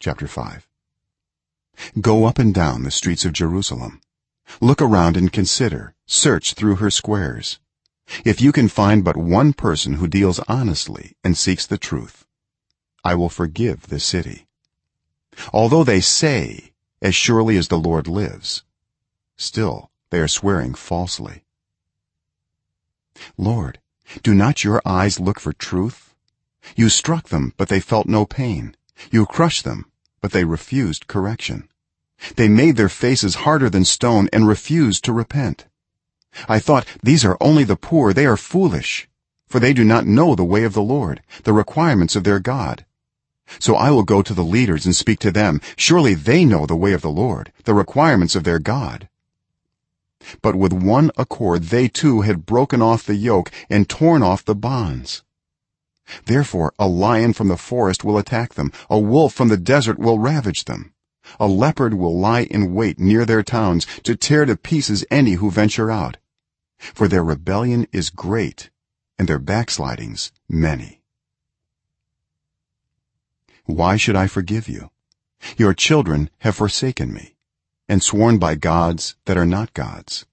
chapter 5 go up and down the streets of jerusalem. Look around and consider. Search through her squares. If you can find but one person who deals honestly and seeks the truth i will forgive the city. Although they say as surely as the lord lives still they are swearing falsely. Lord do not your eyes look for truth? You struck them but they felt no pain you crushed them but they refused correction. They made their faces harder than stone and refused to repent. I thought these are only the poor. They are foolish for they do not know the way of the lord the requirements of their god. So i will go to the leaders and speak to them. Surely they know the way of the lord the requirements of their god. But with one accord they too had broken off the yoke and torn off the bonds therefore a lion from the forest will attack them. A wolf from the desert will ravage them. A leopard will lie in wait near their towns to tear to pieces any who venture out. For their rebellion is great and their backslidings many. Why should i forgive you? Your children have forsaken me and sworn by gods that are not gods.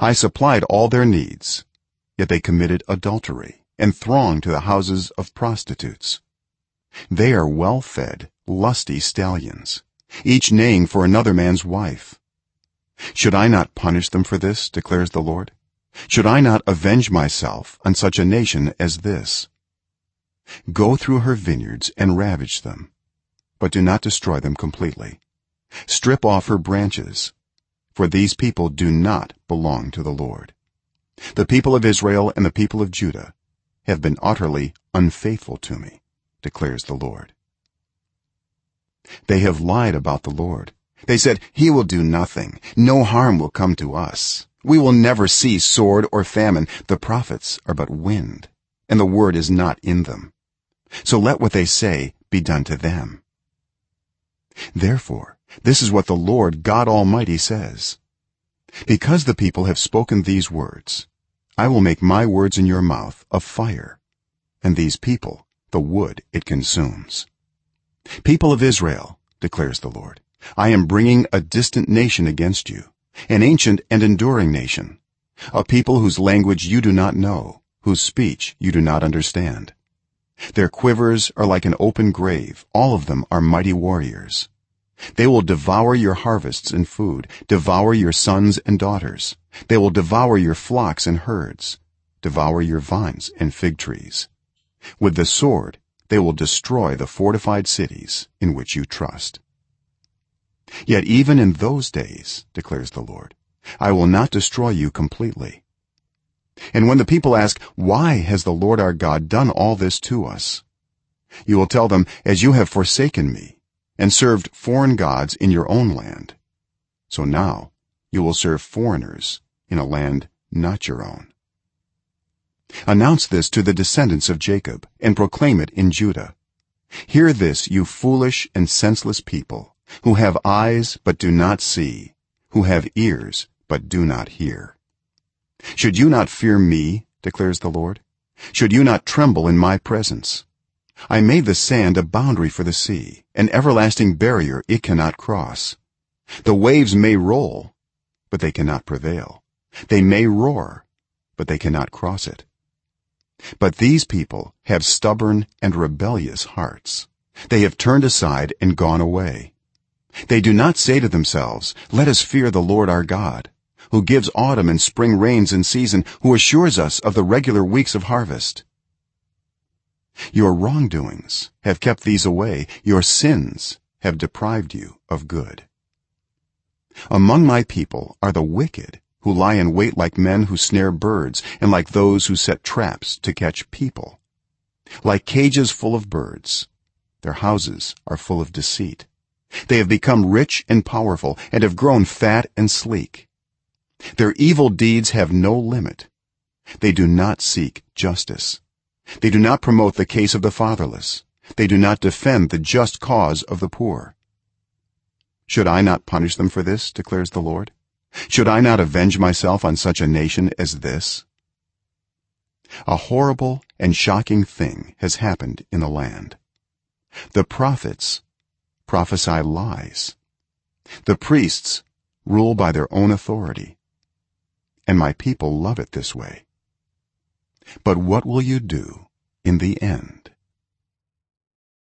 I supplied all their needs yet they committed adultery and throng to the houses of prostitutes. They are well-fed lusty stallions each neighing for another man's wife. Should i not punish them for this declares the lord? Should i not avenge myself on such a nation as this? Go through her vineyards and ravage them but do not destroy them completely. Strip off her branches for these people do not belong to the lord. The people of israel and the people of judah have been utterly unfaithful to me declares the lord. They have lied about the lord. They said he will do nothing. No harm will come to us. We will never see sword or famine. The prophets are but wind and the word is not in them. So let what they say be done to them. Therefore this is what the lord god almighty says. Because the people have spoken these words i will make my words in your mouth a fire and these people the wood it consumes. People of israel declares the lord i am bringing a distant nation against you an ancient and enduring nation a people whose language you do not know whose speech you do not understand. Their quivers are like an open grave. All of them are mighty warriors they will devour your harvests and food devour your sons and daughters. They will devour your flocks and herds devour your vines and fig trees. With the sword they will destroy the fortified cities in which you trust. Yet even in those days declares the lord i will not destroy you completely. And when the people ask why has the lord our god done all this to us? You will tell them as you have forsaken me and served foreign gods in your own land. So now you will serve foreigners in a land not your own. Announce this to the descendants of jacob and proclaim it in judah. Hear this you foolish and senseless people who have eyes but do not see who have ears but do not hear. Should you not fear me declares the lord? Should you not tremble in my presence i made the sand a boundary for the sea an everlasting barrier it cannot cross. The waves may roll but they cannot prevail. They may roar but they cannot cross it. But these people have stubborn and rebellious hearts. They have turned aside and gone away. They do not say to themselves let us fear the lord our god who gives autumn and spring rains in season who assures us of the regular weeks of harvest your wrongdoings have kept these away. Your sins have deprived you of good. Among my people are the wicked who lie in wait like men who snare birds and like those who set traps to catch people. Like cages full of birds their houses are full of deceit. They have become rich and powerful and have grown fat and sleek. Their evil deeds have no limit. They do not seek justice they do not promote the case of the fatherless. They do not defend the just cause of the poor. Should i not punish them for this declares the lord? Should i not avenge myself on such a nation as this? A horrible and shocking thing has happened in the land. The prophets prophesy lies. The priests rule by their own authority. And my people love it this way but what will you do in the end